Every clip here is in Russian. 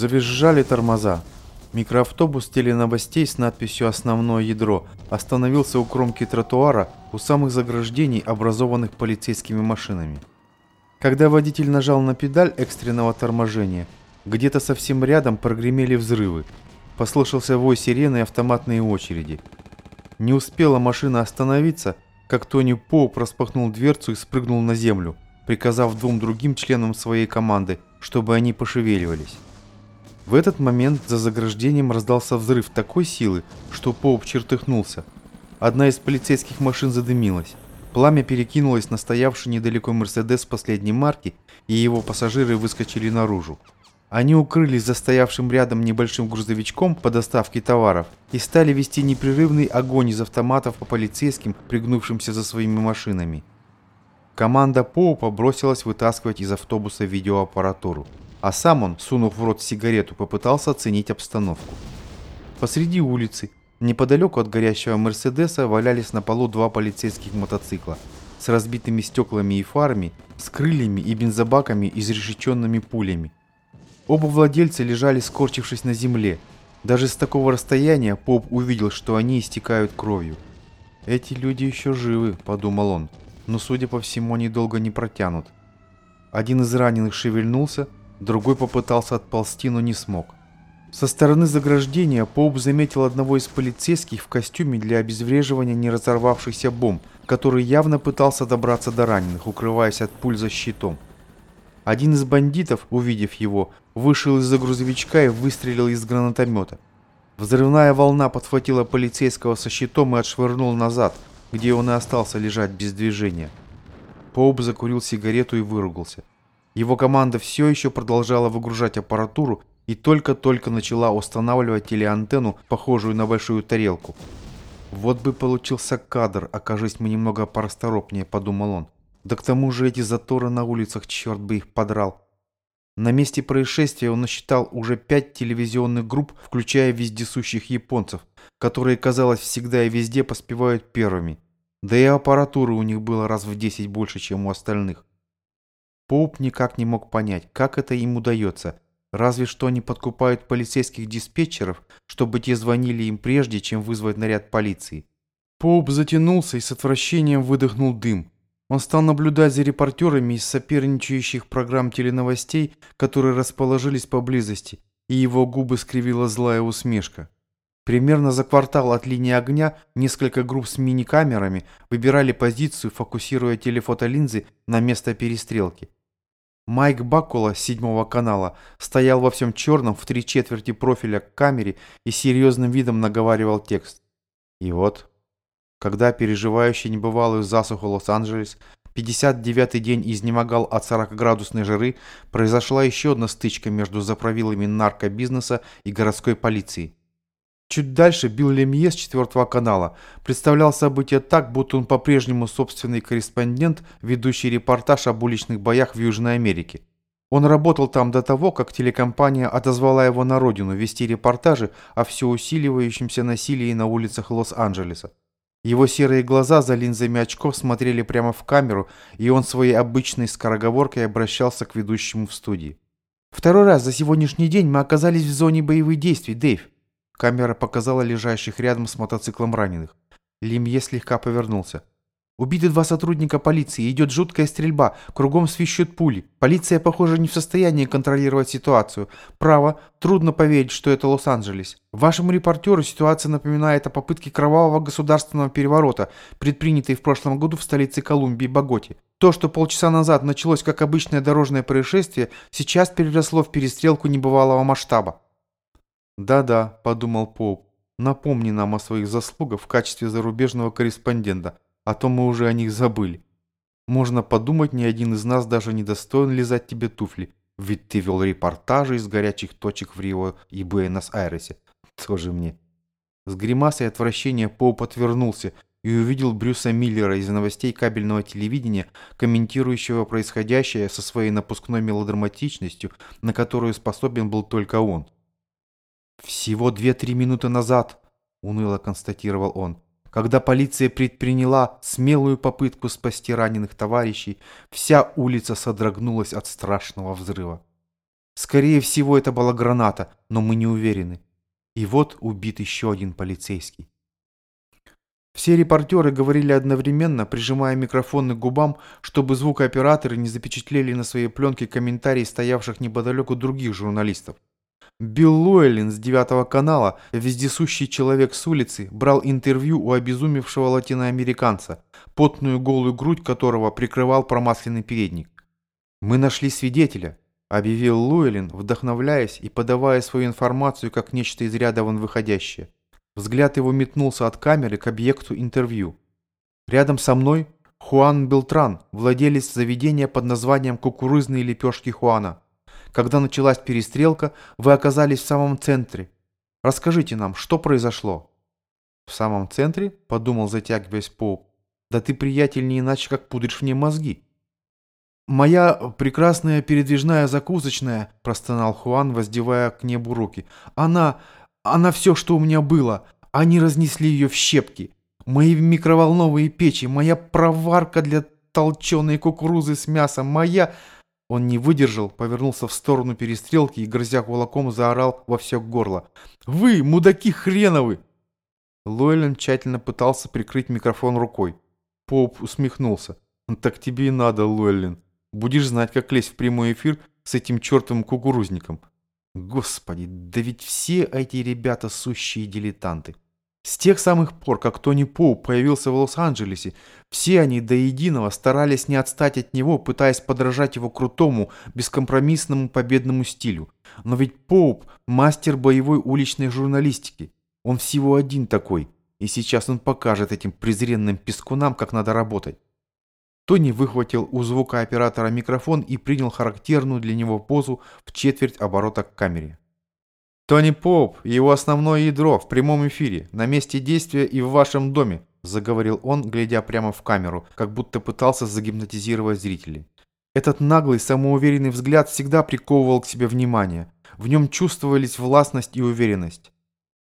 Завизжали тормоза. Микроавтобус теленовостей с надписью «Основное ядро» остановился у кромки тротуара у самых заграждений, образованных полицейскими машинами. Когда водитель нажал на педаль экстренного торможения, где-то совсем рядом прогремели взрывы. Послышался вой сирены и автоматные очереди. Не успела машина остановиться, как Тони Поуп распахнул дверцу и спрыгнул на землю, приказав двум другим членам своей команды, чтобы они пошевеливались. В этот момент за заграждением раздался взрыв такой силы, что Поуп чертыхнулся. Одна из полицейских машин задымилась. Пламя перекинулось на стоявший недалеко Мерседес последней марки, и его пассажиры выскочили наружу. Они укрылись за стоявшим рядом небольшим грузовичком по доставке товаров и стали вести непрерывный огонь из автоматов по полицейским, пригнувшимся за своими машинами. Команда Поупа бросилась вытаскивать из автобуса видеоаппаратуру. А сам он, сунув в рот сигарету, попытался оценить обстановку. Посреди улицы, неподалеку от горящего Мерседеса, валялись на полу два полицейских мотоцикла с разбитыми стеклами и фарами, с крыльями и бензобаками, изрешеченными пулями. Оба владельца лежали, скорчившись на земле. Даже с такого расстояния Поп увидел, что они истекают кровью. «Эти люди еще живы», — подумал он, — «но, судя по всему, они долго не протянут». Один из раненых шевельнулся, Другой попытался отползти, но не смог. Со стороны заграждения Поуп заметил одного из полицейских в костюме для обезвреживания не разорвавшихся бомб, который явно пытался добраться до раненых, укрываясь от пуль за щитом. Один из бандитов, увидев его, вышел из-за грузовичка и выстрелил из гранатомета. Взрывная волна подхватила полицейского со щитом и отшвырнул назад, где он и остался лежать без движения. Поуп закурил сигарету и выругался. Его команда все еще продолжала выгружать аппаратуру и только-только начала устанавливать телеантенну, похожую на большую тарелку. «Вот бы получился кадр, окажись мы немного порасторопнее», — подумал он. «Да к тому же эти заторы на улицах, черт бы их подрал». На месте происшествия он насчитал уже пять телевизионных групп, включая вездесущих японцев, которые, казалось, всегда и везде поспевают первыми. Да и аппаратуры у них было раз в десять больше, чем у остальных. Поуп никак не мог понять, как это им удается. Разве что они подкупают полицейских диспетчеров, чтобы те звонили им прежде, чем вызвать наряд полиции. Поуп затянулся и с отвращением выдохнул дым. Он стал наблюдать за репортерами из соперничающих программ теленовостей, которые расположились поблизости, и его губы скривила злая усмешка. Примерно за квартал от линии огня несколько групп с мини-камерами выбирали позицию, фокусируя телефотолинзы на место перестрелки. Майк Бакула седьмого канала стоял во всем черном в три четверти профиля к камере и серьезным видом наговаривал текст. И вот, когда переживающий небывалую засуху Лос-Анджелес 59-й день изнемогал от 40-градусной жары, произошла еще одна стычка между заправилами наркобизнеса и городской полицией. Чуть дальше Билл Лемье с четвертого канала представлял события так, будто он по-прежнему собственный корреспондент, ведущий репортаж об уличных боях в Южной Америке. Он работал там до того, как телекомпания отозвала его на родину вести репортажи о все усиливающемся насилии на улицах Лос-Анджелеса. Его серые глаза за линзами очков смотрели прямо в камеру, и он своей обычной скороговоркой обращался к ведущему в студии. «Второй раз за сегодняшний день мы оказались в зоне боевых действий, Дэйв. Камера показала лежащих рядом с мотоциклом раненых. Лимье слегка повернулся. Убиты два сотрудника полиции, идет жуткая стрельба, кругом свищут пули. Полиция, похоже, не в состоянии контролировать ситуацию. Право, трудно поверить, что это Лос-Анджелес. Вашему репортеру ситуация напоминает о попытке кровавого государственного переворота, предпринятой в прошлом году в столице Колумбии Боготе. То, что полчаса назад началось как обычное дорожное происшествие, сейчас переросло в перестрелку небывалого масштаба. «Да-да», — подумал Поуп, — «напомни нам о своих заслугах в качестве зарубежного корреспондента, а то мы уже о них забыли. Можно подумать, ни один из нас даже не достоин лизать тебе туфли, ведь ты вел репортажи из горячих точек в Рио и Буэнос-Айресе. Тоже мне». С гримасой отвращения Поуп отвернулся и увидел Брюса Миллера из новостей кабельного телевидения, комментирующего происходящее со своей напускной мелодраматичностью, на которую способен был только он. «Всего две-три минуты назад», — уныло констатировал он, когда полиция предприняла смелую попытку спасти раненых товарищей, вся улица содрогнулась от страшного взрыва. Скорее всего, это была граната, но мы не уверены. И вот убит еще один полицейский. Все репортеры говорили одновременно, прижимая микрофоны к губам, чтобы звукооператоры не запечатлели на своей пленке комментарии стоявших неподалеку других журналистов. Билл Луэллин с девятого канала, вездесущий человек с улицы, брал интервью у обезумевшего латиноамериканца, потную голую грудь которого прикрывал промасленный передник. «Мы нашли свидетеля», — объявил Луэллин, вдохновляясь и подавая свою информацию как нечто из ряда вон выходящее. Взгляд его метнулся от камеры к объекту интервью. Рядом со мной Хуан Белтран, владелец заведения под названием «Кукурузные лепешки Хуана». Когда началась перестрелка, вы оказались в самом центре. Расскажите нам, что произошло?» «В самом центре?» – подумал, затягиваясь Поуп. «Да ты, приятель, не иначе, как пудришь мне мозги». «Моя прекрасная передвижная закусочная», – простонал Хуан, воздевая к небу руки. «Она... она все, что у меня было. Они разнесли ее в щепки. Мои микроволновые печи, моя проварка для толченой кукурузы с мясом, моя...» Он не выдержал, повернулся в сторону перестрелки и, грозя кулаком, заорал во все горло. «Вы, мудаки хреновы!» Лойлен тщательно пытался прикрыть микрофон рукой. Поп усмехнулся. «Так тебе и надо, Лойлен. Будешь знать, как лезть в прямой эфир с этим чертовым кукурузником. Господи, да ведь все эти ребята сущие дилетанты!» С тех самых пор, как Тони Поуп появился в Лос-Анджелесе, все они до единого старались не отстать от него, пытаясь подражать его крутому, бескомпромиссному победному стилю. Но ведь Поуп – мастер боевой уличной журналистики. Он всего один такой, и сейчас он покажет этим презренным пескунам, как надо работать. Тони выхватил у звукооператора микрофон и принял характерную для него позу в четверть оборота к камере. «Тони Поп, его основное ядро в прямом эфире, на месте действия и в вашем доме», заговорил он, глядя прямо в камеру, как будто пытался загипнотизировать зрителей. Этот наглый, самоуверенный взгляд всегда приковывал к себе внимание. В нем чувствовались властность и уверенность.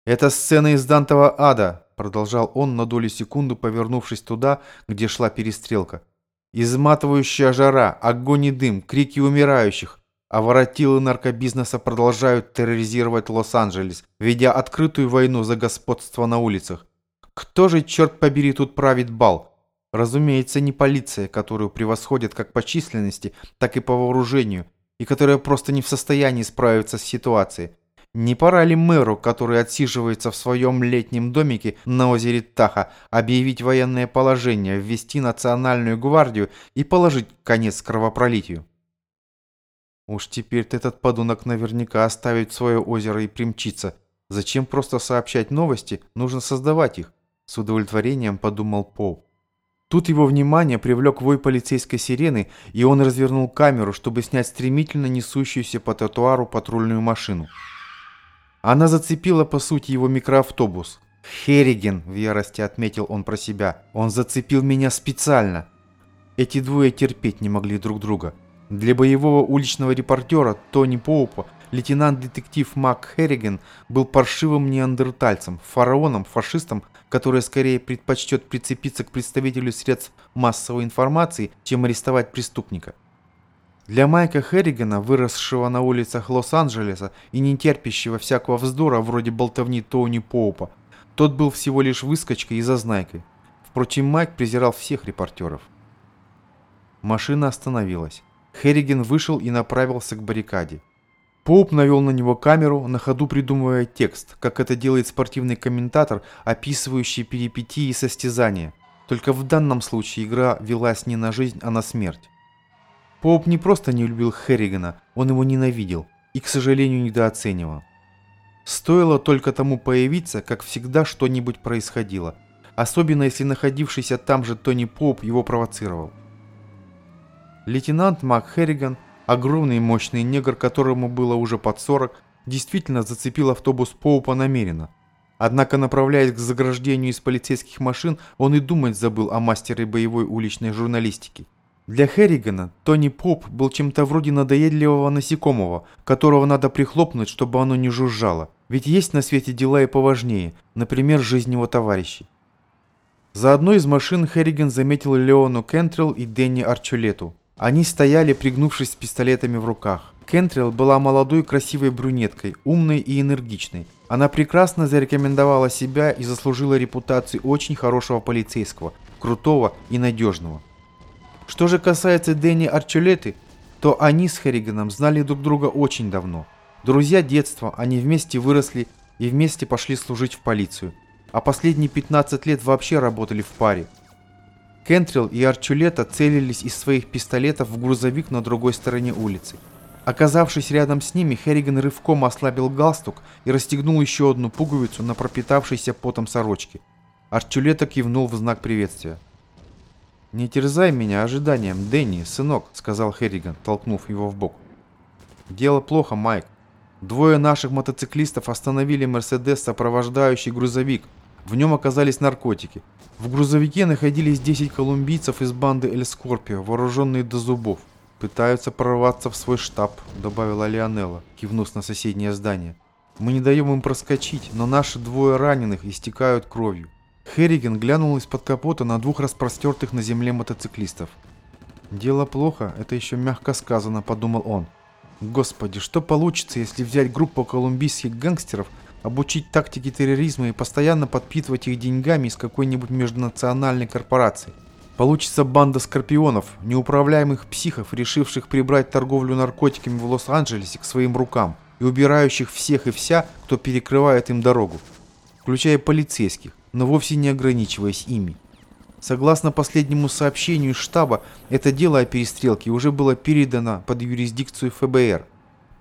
«Это сцена из Дантова ада», продолжал он на долю секунды, повернувшись туда, где шла перестрелка. «Изматывающая жара, огонь и дым, крики умирающих, а воротилы наркобизнеса продолжают терроризировать Лос-Анджелес, ведя открытую войну за господство на улицах. Кто же, черт побери, тут правит бал? Разумеется, не полиция, которую превосходят как по численности, так и по вооружению, и которая просто не в состоянии справиться с ситуацией. Не пора ли мэру, который отсиживается в своем летнем домике на озере Таха, объявить военное положение, ввести национальную гвардию и положить конец кровопролитию? Уж теперь-то этот подонок наверняка оставит свое озеро и примчится. Зачем просто сообщать новости, нужно создавать их. С удовлетворением подумал Пол. Тут его внимание привлек вой полицейской сирены, и он развернул камеру, чтобы снять стремительно несущуюся по тротуару патрульную машину. Она зацепила, по сути, его микроавтобус. «Херриген», — в ярости отметил он про себя, — «он зацепил меня специально». Эти двое терпеть не могли друг друга. Для боевого уличного репортера Тони Поупа лейтенант-детектив Мак Херриген был паршивым неандертальцем, фараоном, фашистом, который скорее предпочтет прицепиться к представителю средств массовой информации, чем арестовать преступника. Для Майка Херригана, выросшего на улицах Лос-Анджелеса и не терпящего всякого вздора вроде болтовни Тони Поупа, тот был всего лишь выскочкой и зазнайкой. Впрочем, Майк презирал всех репортеров. Машина остановилась. Херриген вышел и направился к баррикаде. Поуп навел на него камеру, на ходу придумывая текст, как это делает спортивный комментатор, описывающий перипетии и состязания. Только в данном случае игра велась не на жизнь, а на смерть. Поуп не просто не любил Херригана, он его ненавидел и, к сожалению, недооценивал. Стоило только тому появиться, как всегда что-нибудь происходило, особенно если находившийся там же Тони Поуп его провоцировал. Лейтенант Мак Херриган, огромный и мощный негр, которому было уже под 40, действительно зацепил автобус Поупа намеренно. Однако, направляясь к заграждению из полицейских машин, он и думать забыл о мастере боевой уличной журналистики. Для Херригана Тони Поп был чем-то вроде надоедливого насекомого, которого надо прихлопнуть, чтобы оно не жужжало. Ведь есть на свете дела и поважнее, например, жизнь его товарищей. За одной из машин Херриган заметил Леону Кентрелл и Дэнни Арчулету. Они стояли, пригнувшись с пистолетами в руках. Кентрилл была молодой красивой брюнеткой, умной и энергичной. Она прекрасно зарекомендовала себя и заслужила репутацию очень хорошего полицейского, крутого и надежного. Что же касается Дэнни Арчулеты, то они с Херриганом знали друг друга очень давно. Друзья детства, они вместе выросли и вместе пошли служить в полицию. А последние 15 лет вообще работали в паре. Кентрилл и Арчулета целились из своих пистолетов в грузовик на другой стороне улицы. Оказавшись рядом с ними, Херриган рывком ослабил галстук и расстегнул еще одну пуговицу на пропитавшейся потом сорочке. Арчулета кивнул в знак приветствия. «Не терзай меня ожиданием, Дэнни, сынок», — сказал Херриган, толкнув его в бок. «Дело плохо, Майк. Двое наших мотоциклистов остановили Мерседес, сопровождающий грузовик. В нем оказались наркотики. В грузовике находились 10 колумбийцев из банды Эль Скорпио, вооруженные до зубов. «Пытаются прорваться в свой штаб», — добавила Леонелла, кивнув на соседнее здание. «Мы не даем им проскочить, но наши двое раненых истекают кровью». Херриген глянул из-под капота на двух распростертых на земле мотоциклистов. «Дело плохо, это еще мягко сказано», — подумал он. «Господи, что получится, если взять группу колумбийских гангстеров, обучить тактике терроризма и постоянно подпитывать их деньгами из какой-нибудь межнациональной корпорации?» Получится банда скорпионов, неуправляемых психов, решивших прибрать торговлю наркотиками в Лос-Анджелесе к своим рукам и убирающих всех и вся, кто перекрывает им дорогу, включая полицейских, но вовсе не ограничиваясь ими. Согласно последнему сообщению штаба, это дело о перестрелке уже было передано под юрисдикцию ФБР,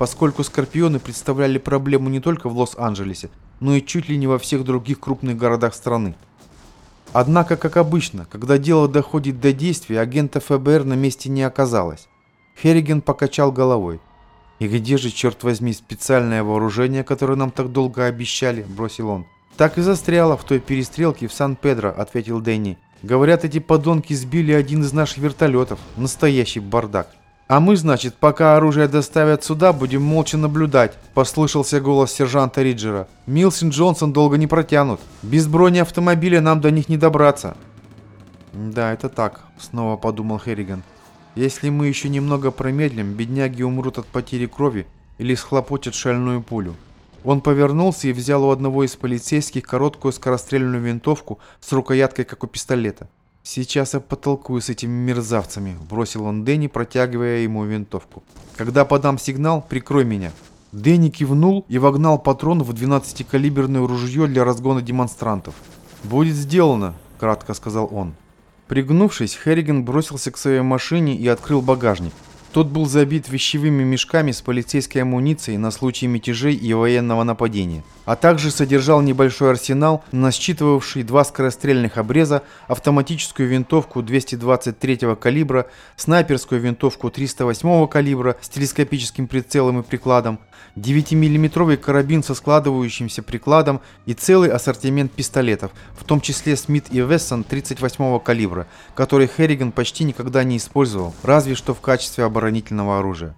поскольку скорпионы представляли проблему не только в Лос-Анджелесе, но и чуть ли не во всех других крупных городах страны. Однако, как обычно, когда дело доходит до действий, агента ФБР на месте не оказалось. Херриген покачал головой. «И где же, черт возьми, специальное вооружение, которое нам так долго обещали?» – бросил он. «Так и застряло в той перестрелке в Сан-Педро», – ответил Дэнни. «Говорят, эти подонки сбили один из наших вертолетов. Настоящий бардак». «А мы, значит, пока оружие доставят сюда, будем молча наблюдать», – послышался голос сержанта Риджера. «Милс и Джонсон долго не протянут. Без бронеавтомобиля нам до них не добраться». «Да, это так», – снова подумал Херриган. «Если мы еще немного промедлим, бедняги умрут от потери крови или схлопочут шальную пулю». Он повернулся и взял у одного из полицейских короткую скорострельную винтовку с рукояткой, как у пистолета. «Сейчас я потолкую с этими мерзавцами», – бросил он Дэнни, протягивая ему винтовку. «Когда подам сигнал, прикрой меня». Дэнни кивнул и вогнал патрон в 12-калиберное ружье для разгона демонстрантов. «Будет сделано», – кратко сказал он. Пригнувшись, Херриган бросился к своей машине и открыл багажник. Тот был забит вещевыми мешками с полицейской амуницией на случай мятежей и военного нападения, а также содержал небольшой арсенал, насчитывавший два скорострельных обреза, автоматическую винтовку 223 калибра, снайперскую винтовку 308 калибра с телескопическим прицелом и прикладом, 9-миллиметровый карабин со складывающимся прикладом и целый ассортимент пистолетов, в том числе Смит и Вессон 38 калибра, который Херриган почти никогда не использовал, разве что в качестве оборонительного оружия.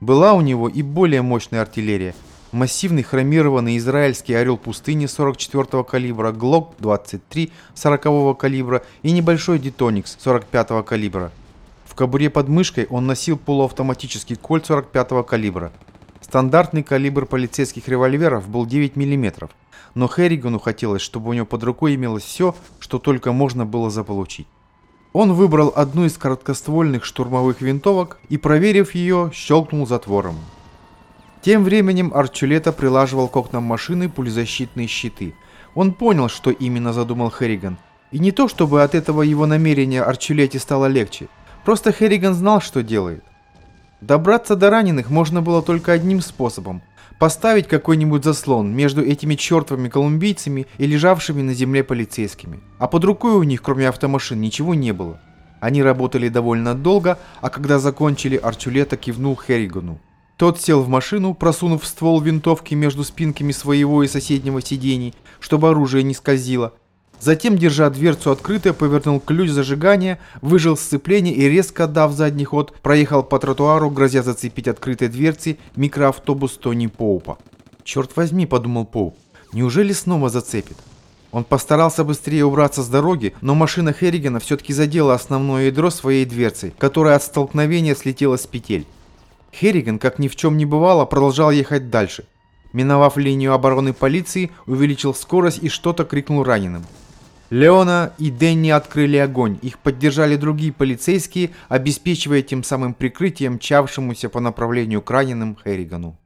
Была у него и более мощная артиллерия. Массивный хромированный израильский «Орел пустыни» 44 калибра, ГЛОК-23 40 калибра и небольшой «Детоникс» 45 калибра. В кобуре под мышкой он носил полуавтоматический кольт 45 калибра. Стандартный калибр полицейских револьверов был 9 мм, но Херригану хотелось, чтобы у него под рукой имелось все, что только можно было заполучить. Он выбрал одну из короткоствольных штурмовых винтовок и, проверив ее, щелкнул затвором. Тем временем Арчулета прилаживал к окнам машины пулезащитные щиты. Он понял, что именно задумал Херриган. И не то, чтобы от этого его намерения Арчулете стало легче. Просто Херриган знал, что делает. Добраться до раненых можно было только одним способом – поставить какой-нибудь заслон между этими чертовыми колумбийцами и лежавшими на земле полицейскими. А под рукой у них, кроме автомашин, ничего не было. Они работали довольно долго, а когда закончили, Арчулета кивнул Херригану. Тот сел в машину, просунув ствол винтовки между спинками своего и соседнего сидений, чтобы оружие не скользило, Затем, держа дверцу открытой, повернул ключ зажигания, выжил сцепление и, резко дав задний ход, проехал по тротуару, грозя зацепить открытой дверцей микроавтобус Тони Поупа. «Черт возьми», — подумал Поуп, — «неужели снова зацепит?» Он постарался быстрее убраться с дороги, но машина Херригана все-таки задела основное ядро своей дверцей, которая от столкновения слетела с петель. Херриган, как ни в чем не бывало, продолжал ехать дальше. Миновав линию обороны полиции, увеличил скорость и что-то крикнул раненым. Леона и Дэнни открыли огонь. Их поддержали другие полицейские, обеспечивая тем самым прикрытием чавшемуся по направлению к раненым Херригану.